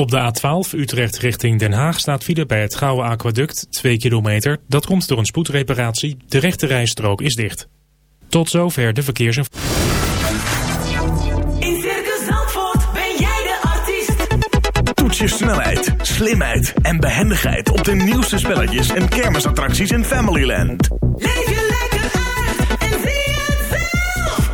Op de A12 Utrecht richting Den Haag staat file bij het Gouwe Aquaduct 2 kilometer. Dat komt door een spoedreparatie. De rechte rijstrook is dicht. Tot zover de verkeersinformatie. In Circus Zandvoort ben jij de artiest. Toets je snelheid, slimheid en behendigheid op de nieuwste spelletjes en kermisattracties in Familyland. Leef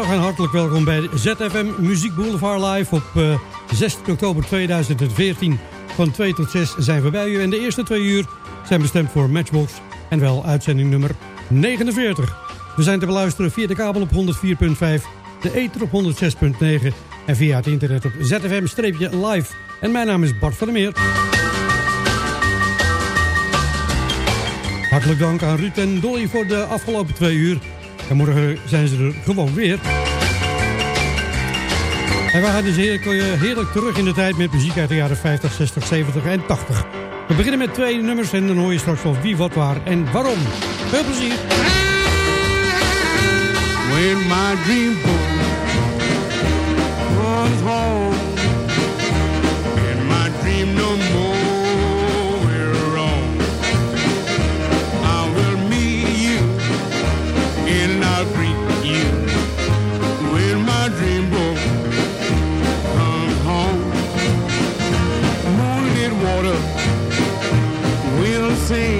Goedemiddag en hartelijk welkom bij ZFM Muziek Boulevard Live op eh, 16 oktober 2014. Van 2 tot 6 zijn we bij u en de eerste twee uur zijn bestemd voor Matchbox en wel uitzending nummer 49. We zijn te beluisteren via de kabel op 104.5, de ether op 106.9 en via het internet op ZFM-live. En mijn naam is Bart van der Meer. Hartelijk dank aan Ruud en Dolly voor de afgelopen twee uur. En morgen zijn ze er gewoon weer. En we gaan dus heerlijk, eh, heerlijk terug in de tijd met muziek uit de jaren 50, 60, 70 en 80. We beginnen met twee nummers en dan hoor je straks wel wie, wat, waar en waarom. Veel plezier! when my dream home sing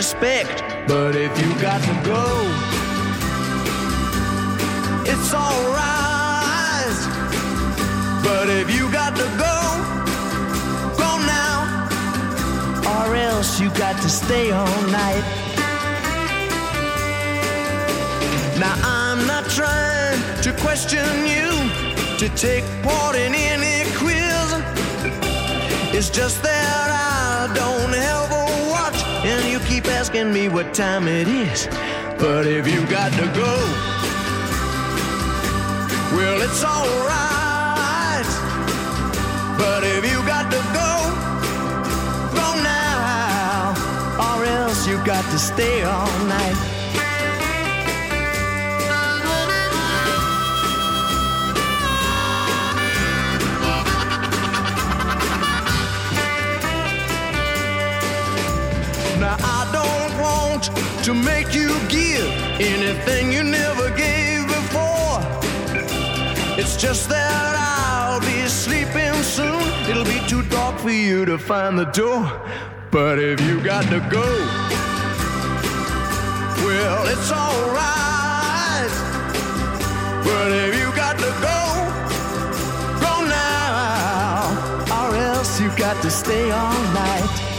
respect. But if you got to go, it's alright. But if you got to go, go now, or else you got to stay all night. Now I'm not trying to question you to take part in any quiz. It's just that I don't you keep asking me what time it is. But if you got to go, well, it's alright. But if you got to go, go now, or else you got to stay all night. To make you give anything you never gave before. It's just that I'll be sleeping soon. It'll be too dark for you to find the door. But if you got to go, well, it's alright. But if you got to go, go now, or else you got to stay all night.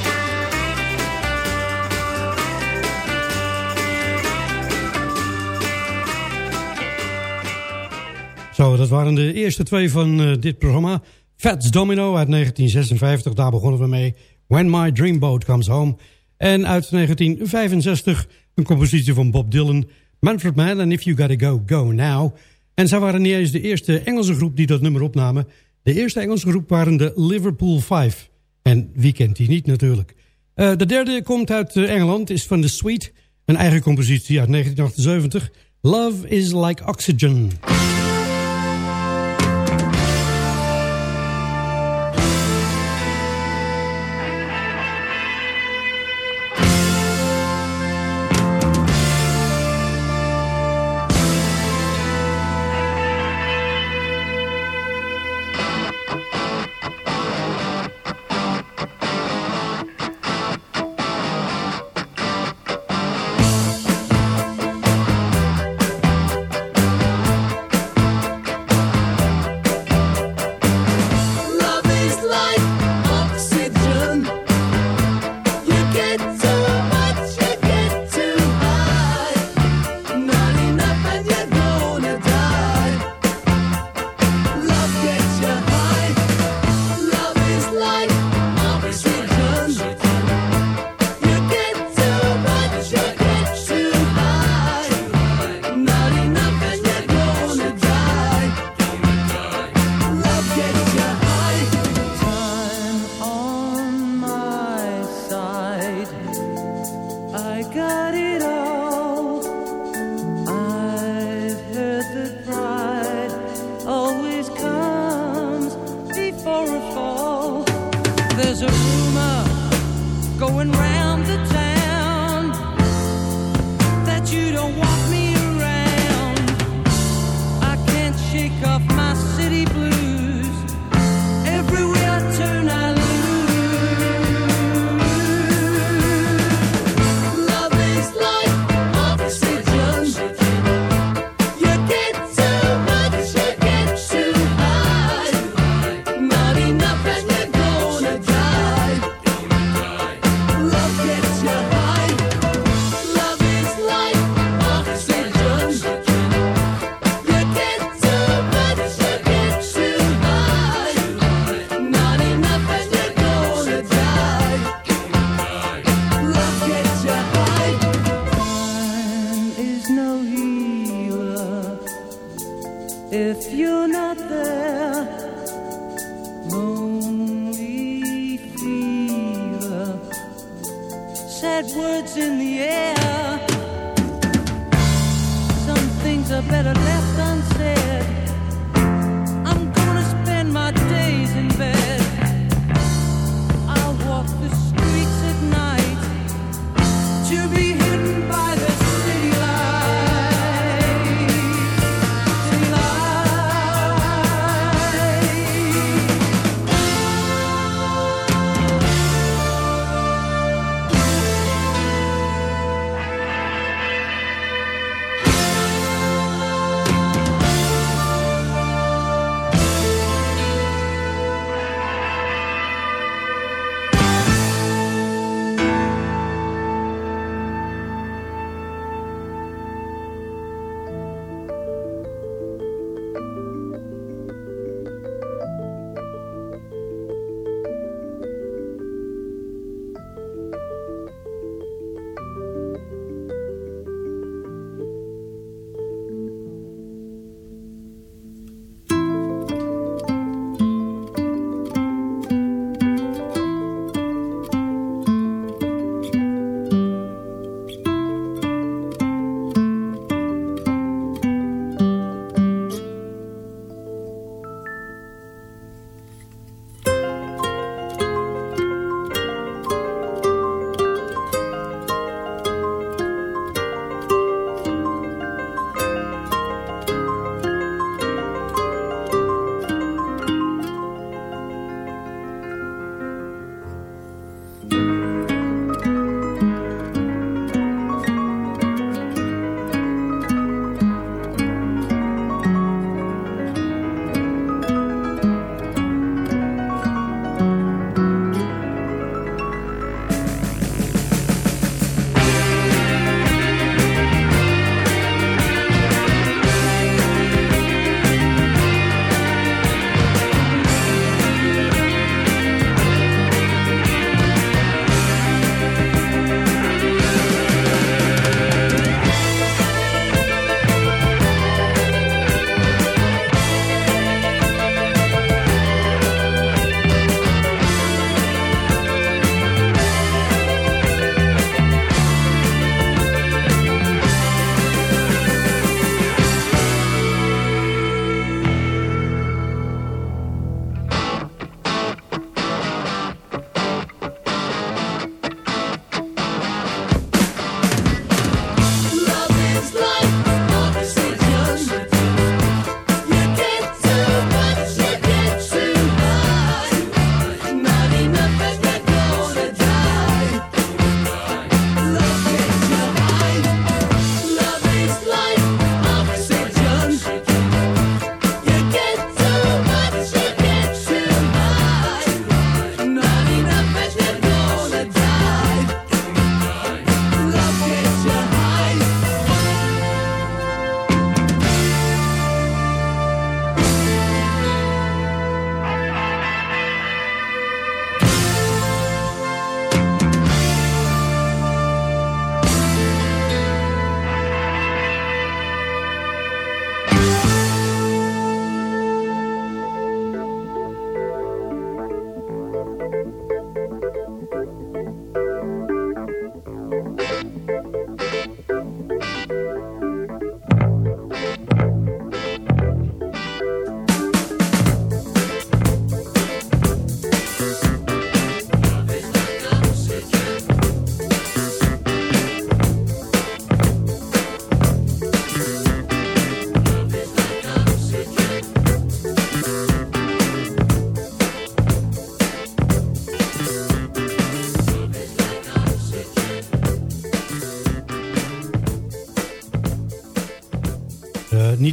Zo, dat waren de eerste twee van eh, dit programma. Fats Domino uit 1956, daar begonnen we mee. When My Dreamboat Comes Home. En uit 1965 een compositie van Bob Dylan. Manfred Mann en If You Gotta Go, Go Now. En zij waren niet eens de eerste Engelse groep die dat nummer opnamen. De eerste Engelse groep waren de Liverpool Five. En wie kent die niet natuurlijk. Eh, de derde komt uit eh, Engeland, is van The Sweet. Een eigen compositie uit 1978. Love is like oxygen.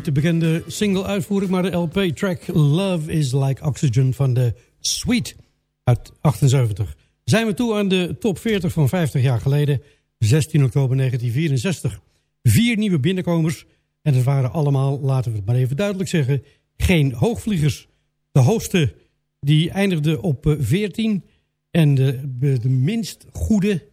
De bekende single-uitvoering, maar de LP-track Love is Like Oxygen van de Sweet uit 78. Zijn we toe aan de top 40 van 50 jaar geleden, 16 oktober 1964. Vier nieuwe binnenkomers en het waren allemaal, laten we het maar even duidelijk zeggen, geen hoogvliegers. De hoogste die eindigde op eh, 14 en de, de, minst goede,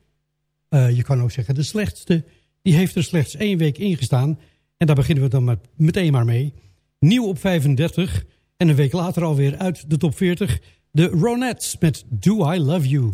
eh, je kan ook zeggen de slechtste, die heeft er slechts één week ingestaan. En daar beginnen we dan maar meteen maar mee. Nieuw op 35 en een week later alweer uit de top 40. De Ronettes met Do I Love You.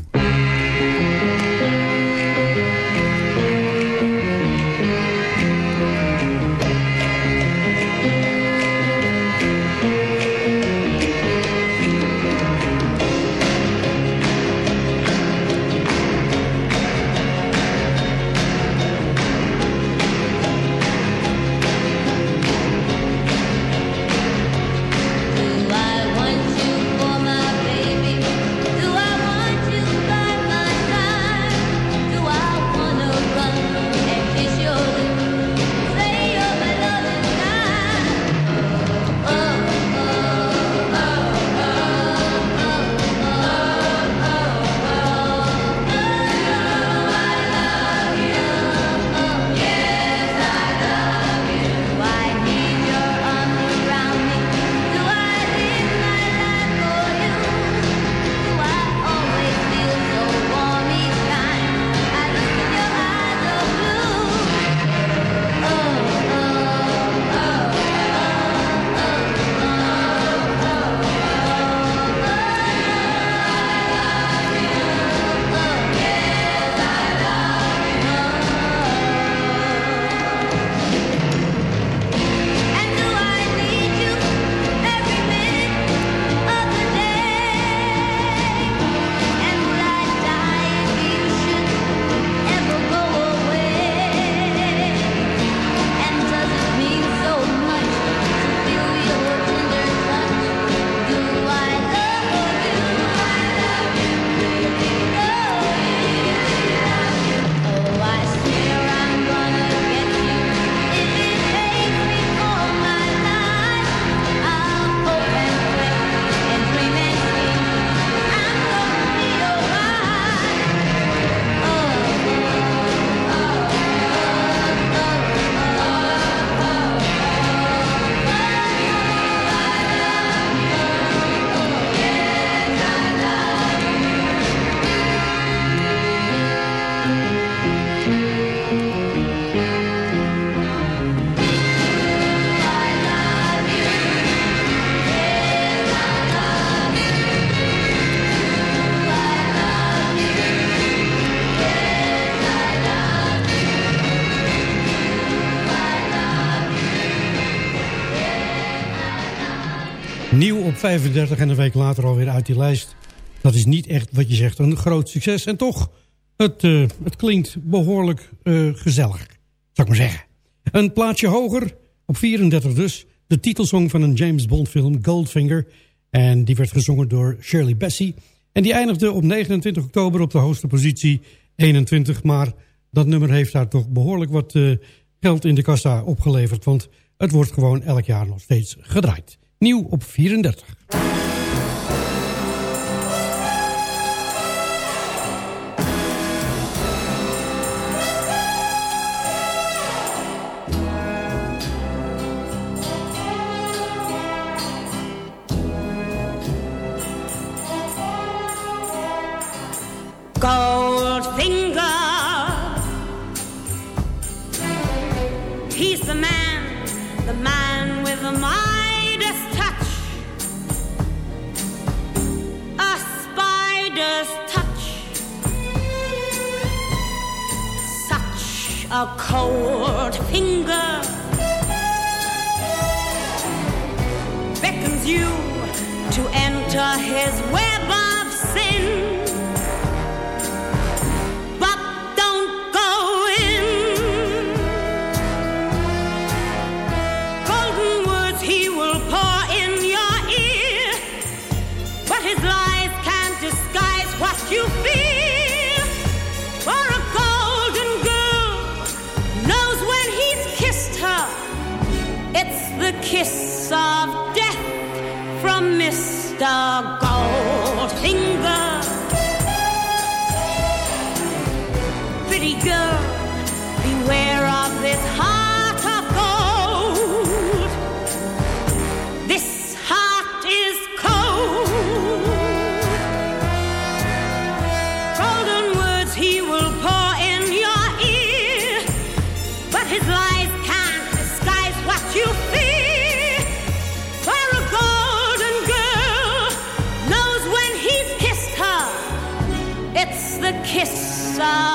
35 en een week later alweer uit die lijst. Dat is niet echt wat je zegt een groot succes. En toch, het, uh, het klinkt behoorlijk uh, gezellig, zou ik maar zeggen. Een plaatje hoger, op 34 dus. De titelsong van een James Bond film, Goldfinger. En die werd gezongen door Shirley Bassey. En die eindigde op 29 oktober op de hoogste positie 21. Maar dat nummer heeft daar toch behoorlijk wat uh, geld in de kassa opgeleverd. Want het wordt gewoon elk jaar nog steeds gedraaid. Nieuw op 34. A cold finger. Beckons you to enter his web sound.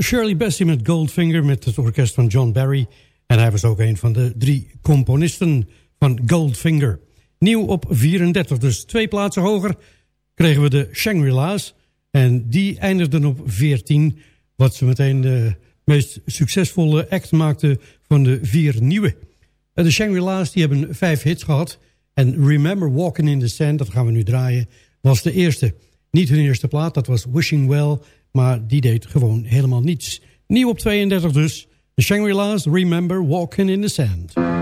Shirley Bassey met Goldfinger met het orkest van John Barry. En hij was ook een van de drie componisten van Goldfinger. Nieuw op 34, dus twee plaatsen hoger, kregen we de Shangri-La's. En die eindigden op 14, wat ze meteen de meest succesvolle act maakte van de vier nieuwe. De Shangri-La's hebben vijf hits gehad. En Remember Walking in the Sand, dat gaan we nu draaien, was de eerste. Niet hun eerste plaat, dat was Wishing Well, maar die deed gewoon helemaal niets. Nieuw op 32 dus. De Shangri-La's Remember Walking in the Sand.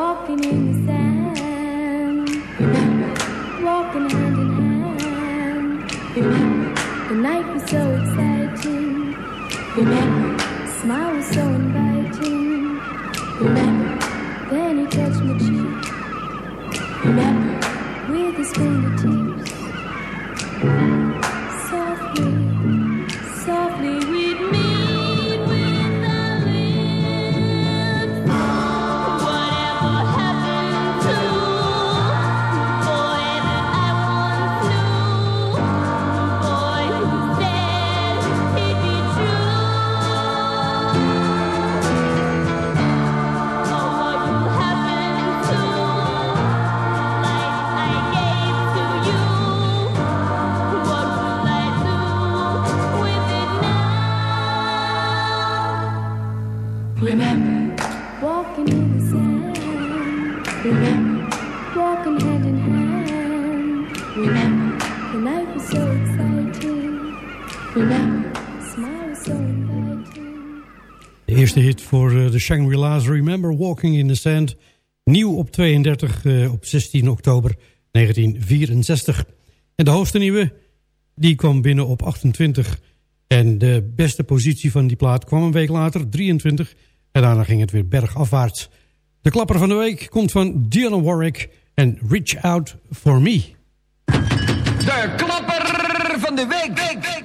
Walking in the sand. Walking hand in hand. The night was so exciting. Smile was so inviting. Walking in the Sand. Nieuw op 32 eh, op 16 oktober 1964. En de hoogste nieuwe, die kwam binnen op 28. En de beste positie van die plaat kwam een week later, 23. En daarna ging het weer bergafwaarts. De klapper van de week komt van Dionne Warwick en Reach Out For Me. De klapper van de week. week, week.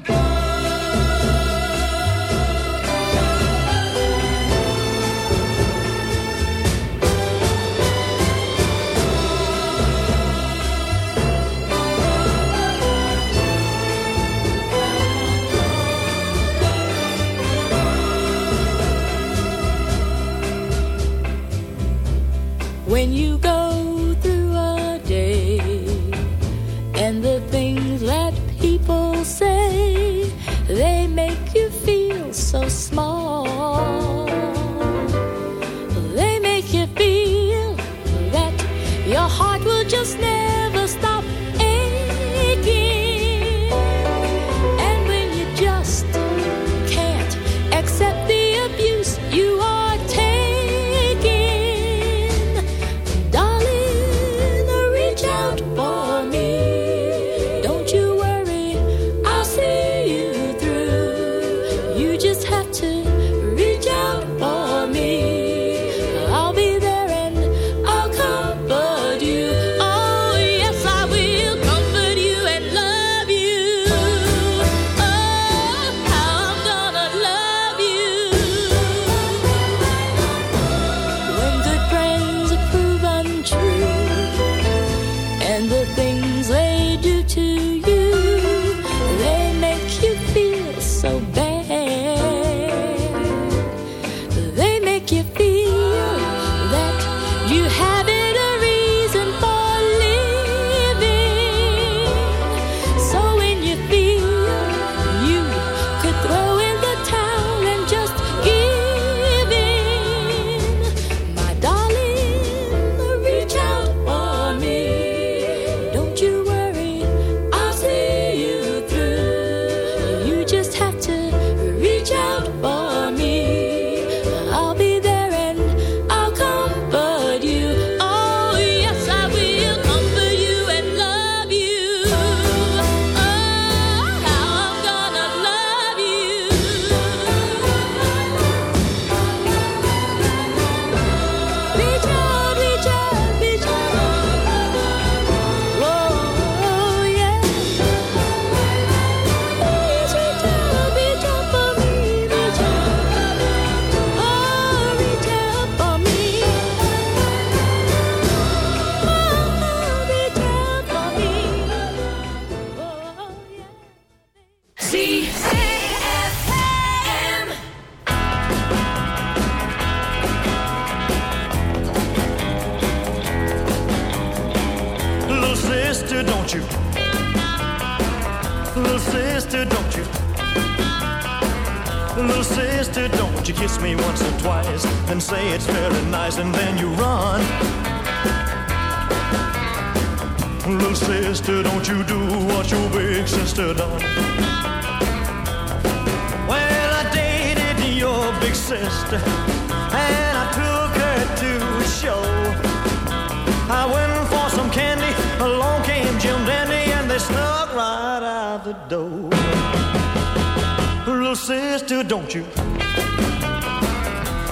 sister, don't you?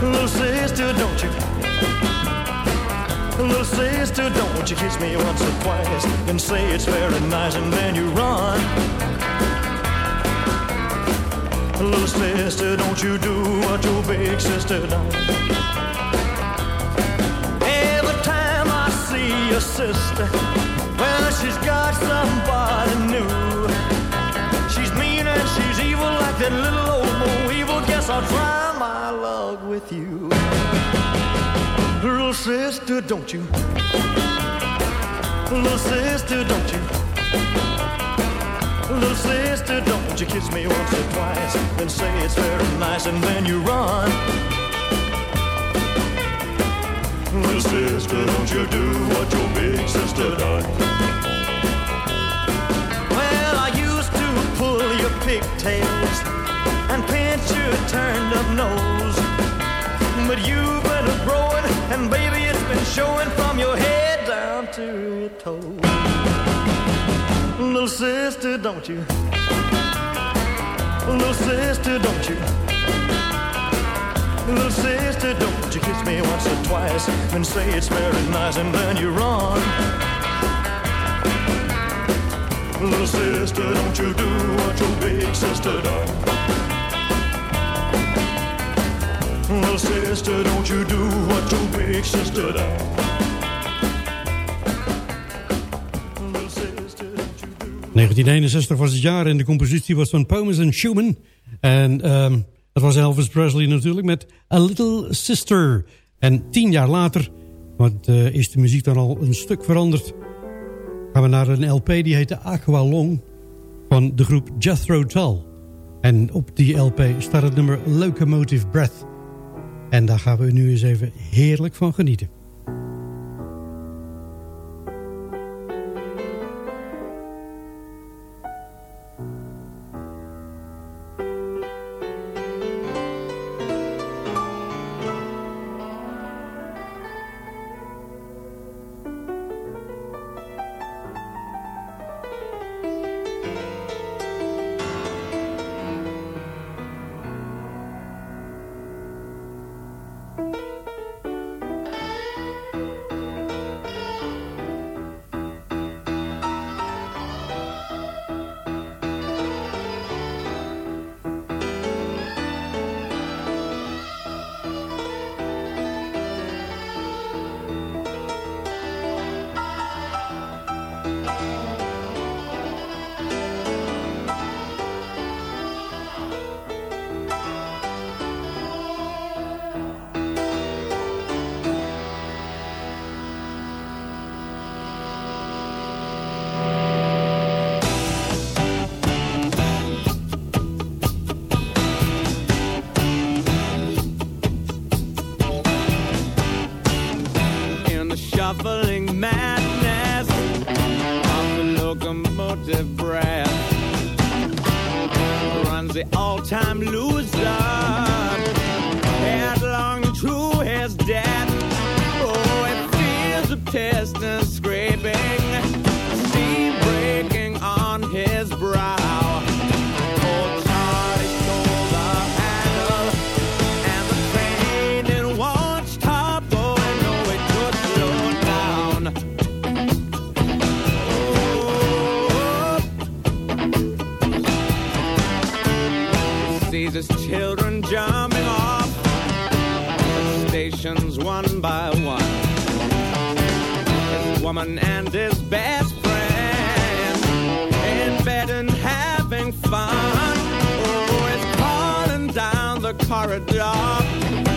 Little sister, don't you? Little sister, don't you kiss me once or twice and say it's very nice and then you run. Little sister, don't you do what your big sister does. Every time I see your sister, well, she's got somebody new. She's mean and she's evil like that little I'll try my luck with you. Little sister, don't you? Little sister, don't you? Little sister, don't you kiss me once or twice and say it's very nice and then you run. Little sister, don't you do what your big sister done. Well, I used to pull your pigtails pinch turned up nose. But you've been a growing, and baby, it's been showing from your head down to your toes. Little sister, don't you? Little sister, don't you? Little sister, don't you kiss me once or twice and say it's very nice and then you run. Little sister, don't you do what your big sister done. Little sister, don't you do what your big sister done. Little sister, don't you do 1961 was het jaar en de compositie was van Pomus en Schumann. En ehm, dat was Elvis Presley natuurlijk met A Little Sister. En tien jaar later, want eh, is de muziek dan al een stuk veranderd... gaan we naar een LP die heette Aqua Long van de groep Jethro Tull. En op die LP staat het nummer Locomotive Breath. En daar gaan we nu eens even heerlijk van genieten. car a dog.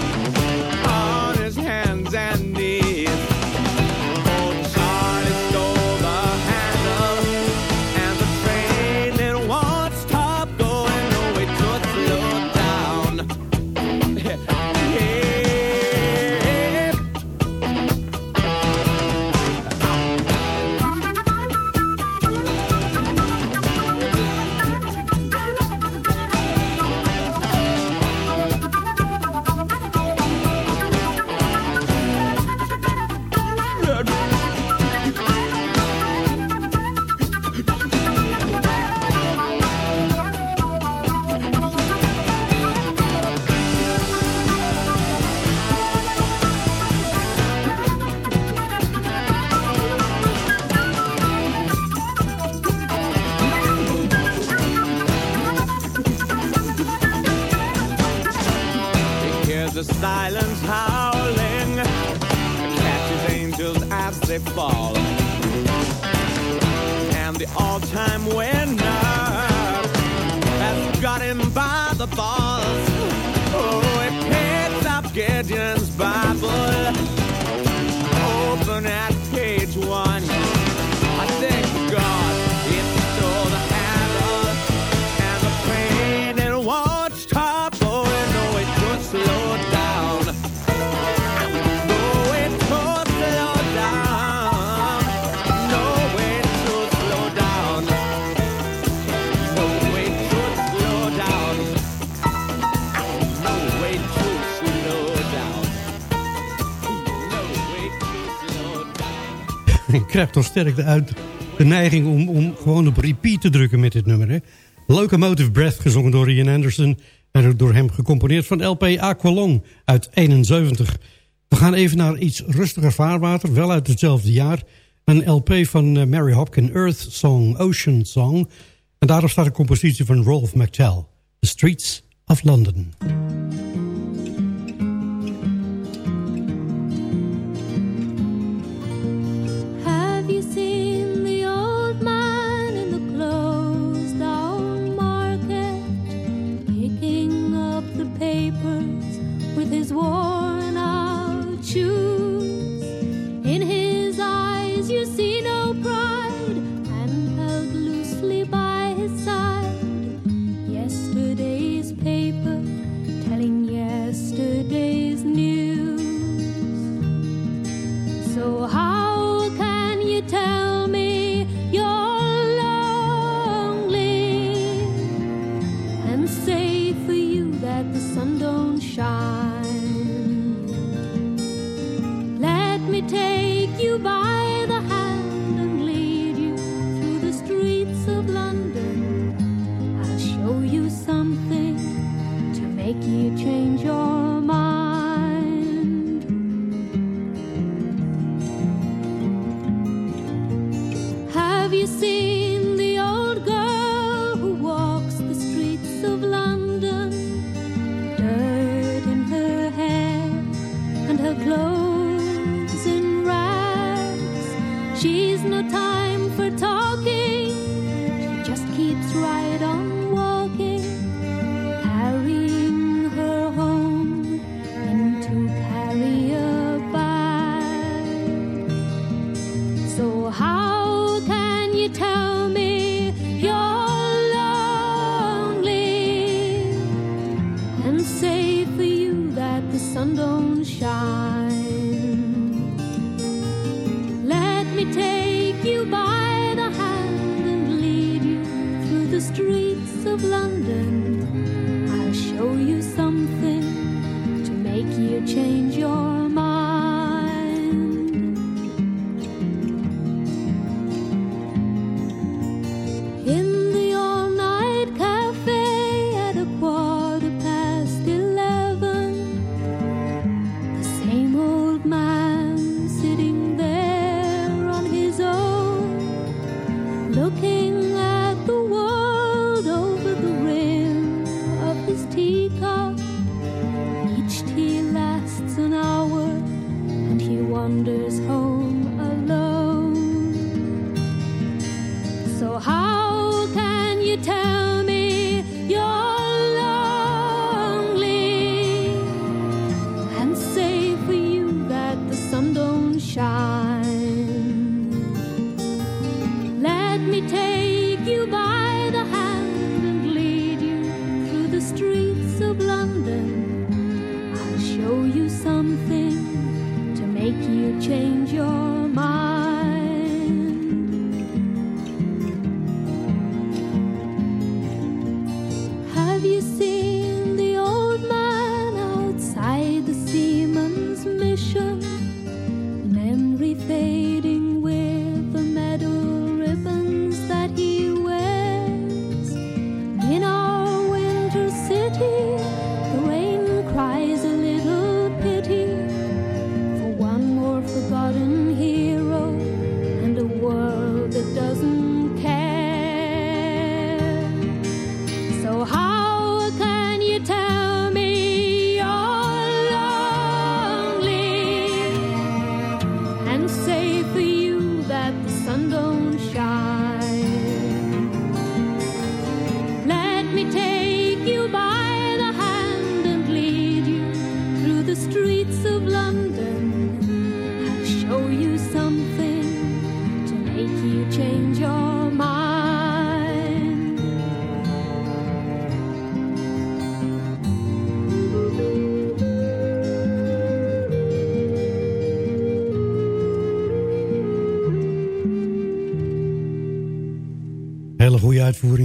silence howling catches angels as they fall. And the all-time winner has got him by the balls. Oh, it picks up Gideon. ik krijg toch sterk de, uit, de neiging om, om gewoon op repeat te drukken met dit nummer. Hè? Locomotive Breath, gezongen door Ian Anderson... en door hem gecomponeerd van LP Aqualong uit 71. We gaan even naar iets rustiger vaarwater, wel uit hetzelfde jaar. Een LP van eh, Mary Hopkin, Earth Song, Ocean Song. En daarop staat een compositie van Rolf McTell, The Streets of London. Fade.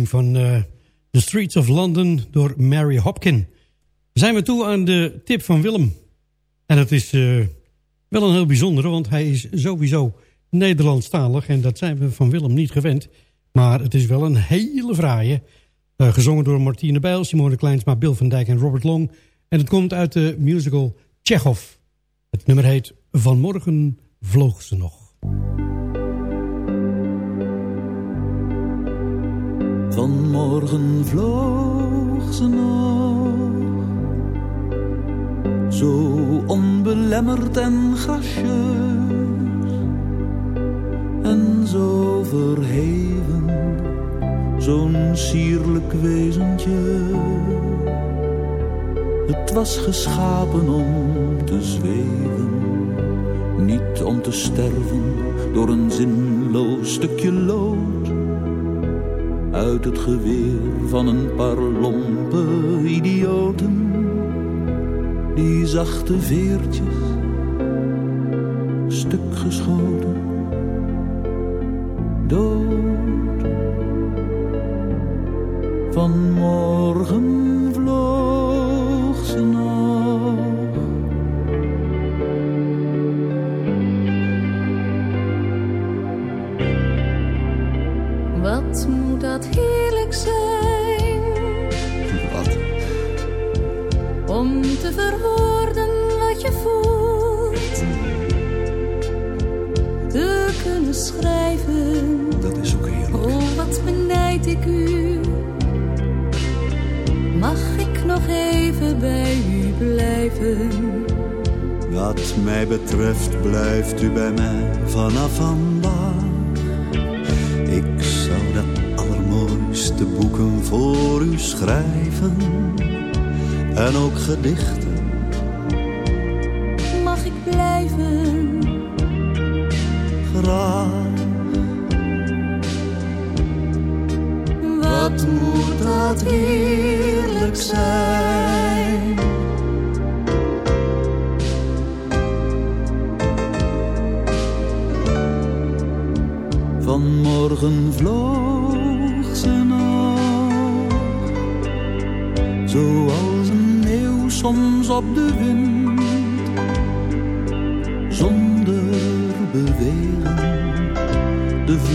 Van eh, The Streets of London door Mary Hopkin. Zijn we toe aan de tip van Willem. En dat is eh, wel een heel bijzondere, want hij is sowieso Nederlandstalig. En dat zijn we van Willem niet gewend. Maar het is wel een hele fraaie. Eh, gezongen door Martine Bijl, Simone Kleinsma, Bill van Dijk en Robert Long. En het komt uit de musical Chekhov. Het nummer heet Vanmorgen vloog ze nog. Vanmorgen vloog ze nog, zo onbelemmerd en gracieus, en zo verheven, zo'n sierlijk wezentje. Het was geschapen om te zweven, niet om te sterven door een zinloos stukje lood uit het geweer van een paar lompe idioten. Die zachte veertjes, stuk geschoten, dood. Vanmorgen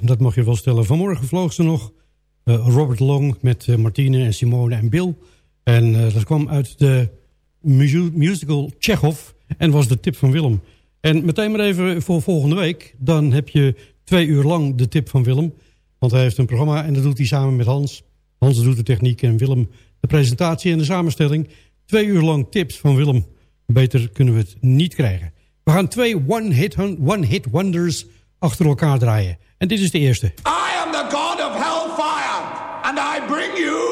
Dat mag je wel stellen. Vanmorgen vloog ze nog eh, Robert Long met eh, Martine en Simone en Bill. En eh, dat kwam uit de mu- musical Chekhov en was de tip van Willem. En meteen maar even voor volgende week. Dan heb je twee uur lang de tip van Willem. Want hij heeft een programma en dat doet hij samen met Hans. Hans doet de techniek en Willem de presentatie en de samenstelling. Twee uur lang tips van Willem. Beter kunnen we het niet krijgen. We gaan twee one-hit one hit wonders achter elkaar draaien. En dit is de eerste. I am the god of hellfire, and I bring you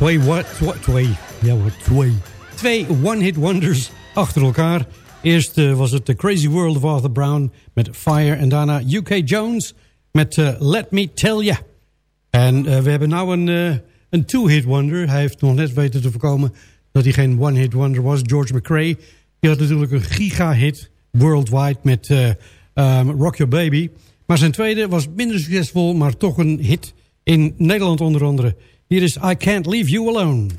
Twee, twa- twee, ja twee. Twee one-hit wonders achter elkaar. Eerst eh, was het The Crazy World of Arthur Brown met Fire. En daarna UK Jones met eh, Let Me Tell Ya. En eh, we hebben nou een, een two-hit wonder. Hij heeft nog net weten te voorkomen dat hij geen one-hit wonder was. George McRae. Die had natuurlijk een giga-hit worldwide met eh, ehm, Rock Your Baby. Maar zijn tweede was minder succesvol, maar toch een hit in Nederland onder andere. Hier is I Can't Leave You Alone.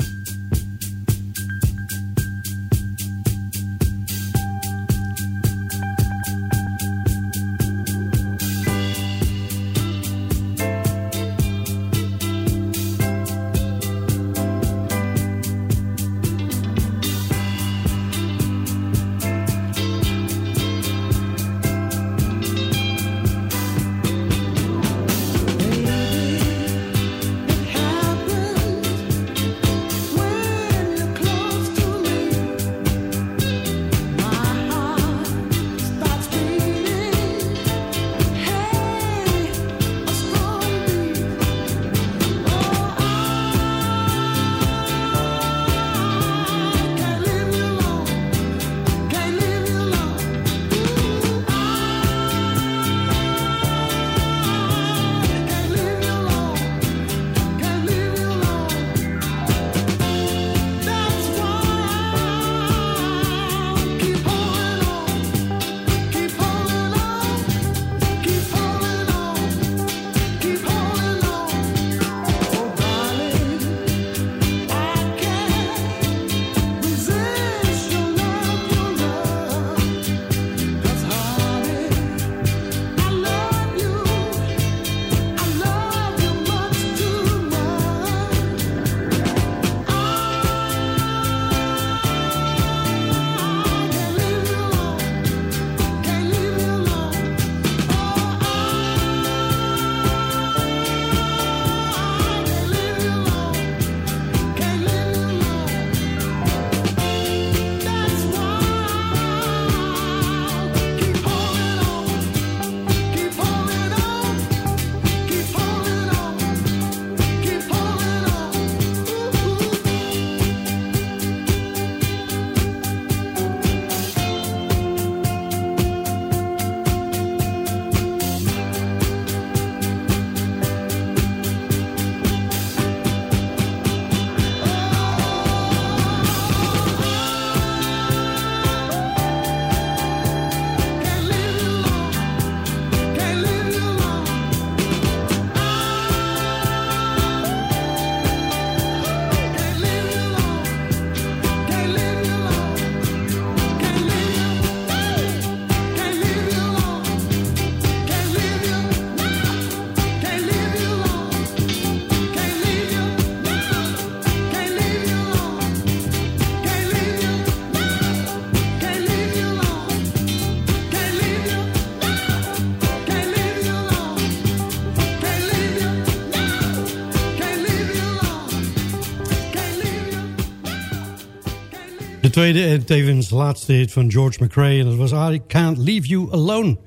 Tweede en tevens laatste hit van George McRae. En dat was I Can't Leave You Alone.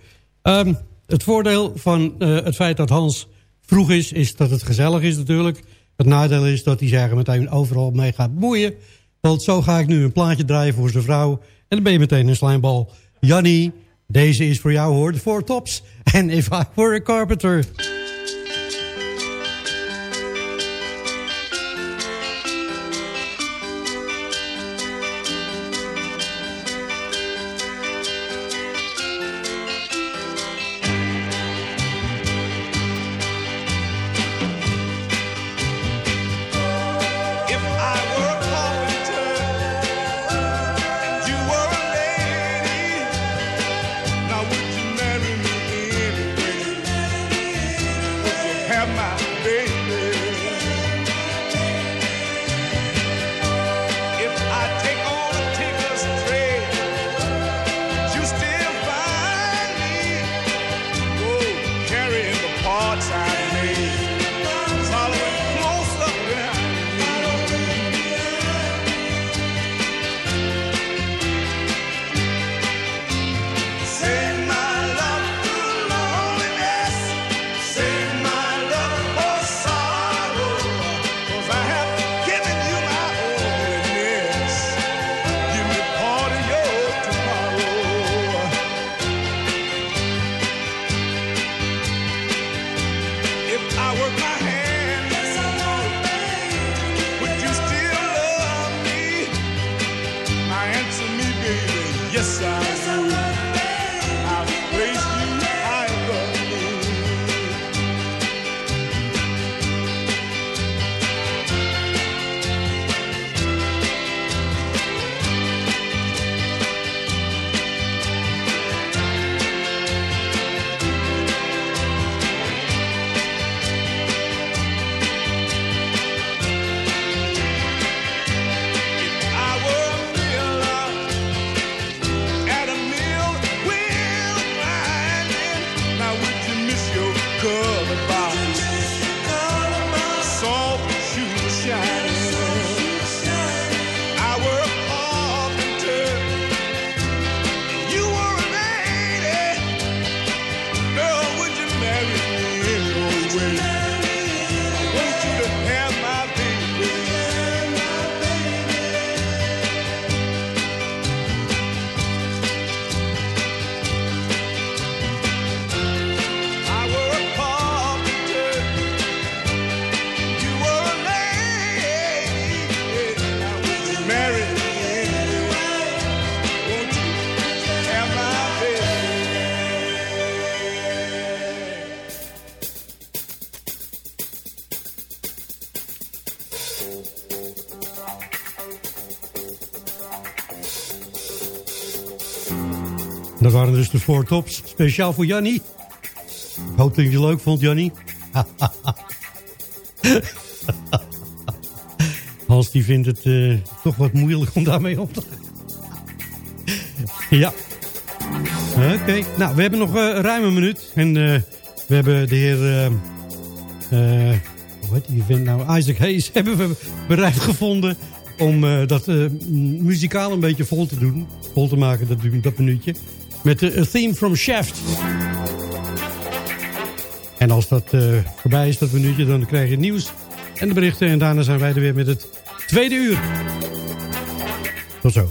Ehm, het voordeel van eh, het feit dat Hans vroeg is, is dat het gezellig is natuurlijk. Het nadeel is dat hij zich meteen overal mee gaat boeien. Want zo ga ik nu een plaatje draaien voor zijn vrouw. En dan ben je meteen een slijmbal. Jannie, deze is voor jou hoor. De Four Tops. En If I Were a Carpenter. Waren dus de Tops. Speciaal voor Jannie. Ik hoop dat je het leuk vond, Jannie. Hans die vindt het eh, toch wat moeilijk om daarmee op te Ja. Oké. Nou, we hebben nog eh, ruim een minuut. En eh, we hebben de heer... hoe heet die vent nou? Isaac Hayes hebben we bereid gevonden... om dat muzikaal een beetje vol te doen. Vol te maken, dat, dat minuutje. Met de Theme from Shaft. En als dat eh, voorbij is, dat minuutje, dan krijg je nieuws en de berichten. En daarna zijn wij er weer met het tweede uur. Tot zo.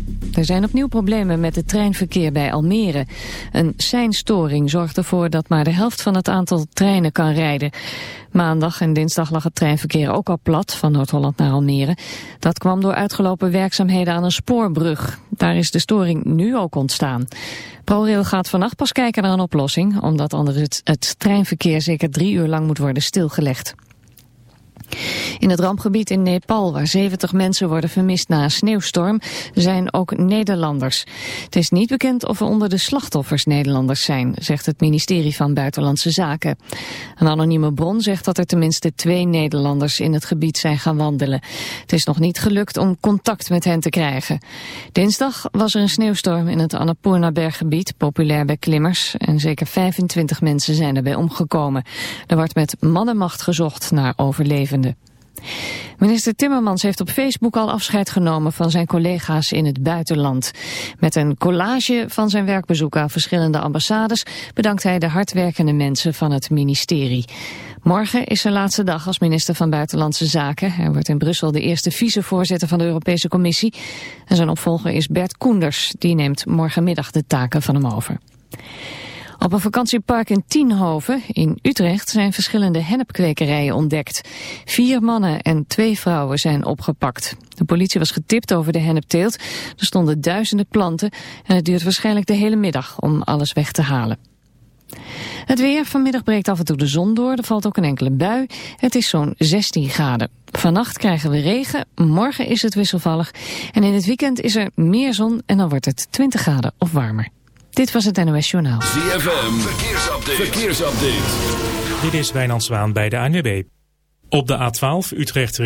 Er zijn opnieuw problemen met het treinverkeer bij Almere. Een seinstoring zorgt ervoor dat maar de helft van het aantal treinen kan rijden. Maandag en dinsdag lag het treinverkeer ook al plat van Noord-Holland naar Almere. Dat kwam door uitgelopen werkzaamheden aan een spoorbrug. Daar is de storing nu ook ontstaan. ProRail gaat vannacht pas kijken naar een oplossing... omdat anders het, het treinverkeer zeker drie uur lang moet worden stilgelegd. In het rampgebied in Nepal, waar 70 mensen worden vermist na een sneeuwstorm, zijn ook Nederlanders. Het is niet bekend of er onder de slachtoffers Nederlanders zijn, zegt het ministerie van Buitenlandse Zaken. Een anonieme bron zegt dat er tenminste twee Nederlanders in het gebied zijn gaan wandelen. Het is nog niet gelukt om contact met hen te krijgen. Dinsdag was er een sneeuwstorm in het Annapurna-berggebied, populair bij klimmers, en zeker 25 mensen zijn erbij omgekomen. Er wordt met man en macht gezocht naar overlevenden. Minister Timmermans heeft op Facebook al afscheid genomen van zijn collega's in het buitenland. Met een collage van zijn werkbezoek aan verschillende ambassades bedankt hij de hardwerkende mensen van het ministerie. Morgen is zijn laatste dag als minister van Buitenlandse Zaken. Hij wordt in Brussel de eerste vicevoorzitter van de Europese Commissie. En zijn opvolger is Bert Koenders. Die neemt morgenmiddag de taken van hem over. Op een vakantiepark in Tienhoven in Utrecht zijn verschillende hennepkwekerijen ontdekt. Vier mannen en twee vrouwen zijn opgepakt. De politie was getipt over de hennepteelt. Er stonden duizenden planten en het duurt waarschijnlijk de hele middag om alles weg te halen. Het weer, vanmiddag breekt af en toe de zon door, er valt ook een enkele bui. Het is zo'n 16 graden. Vannacht krijgen we regen, morgen is het wisselvallig. En in het weekend is er meer zon en dan wordt het 20 graden of warmer. Dit was het NOS Journaal. ZFM, verkeersupdate. verkeersupdate. Dit is Wijnand Zwaan bij de ANWB. Op de A12 Utrecht